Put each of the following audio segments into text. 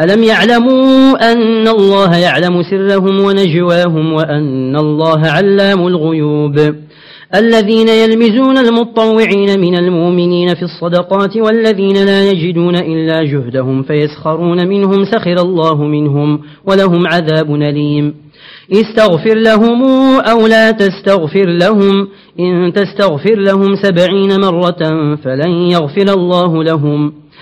ألم يعلموا أن الله يعلم سرهم ونجواهم وأن الله علام الغيوب؟ الذين يلمزون المطوعين من المؤمنين في الصدقات والذين لا يجدون إلا جهدهم فيسخرون منهم سخر الله منهم ولهم عذاب نليم استغفر لهم أو لا تستغفر لهم إن تستغفر لهم سبعين مرة فلن يغفر الله لهم.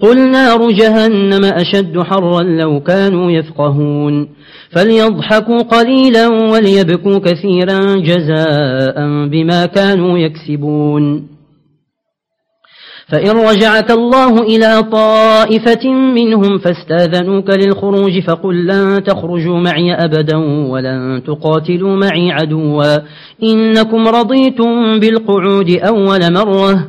قل نار جهنم أشد حرا لو كانوا يفقهون فليضحكوا قليلا وليبكوا كثيرا جزاء بما كانوا يكسبون فإن رجعك الله إلى طائفة منهم فاستأذنوك للخروج فقل لن تخرجوا معي أبدا ولن تقاتلوا معي عدوا إنكم رضيتم بالقعود أول مرة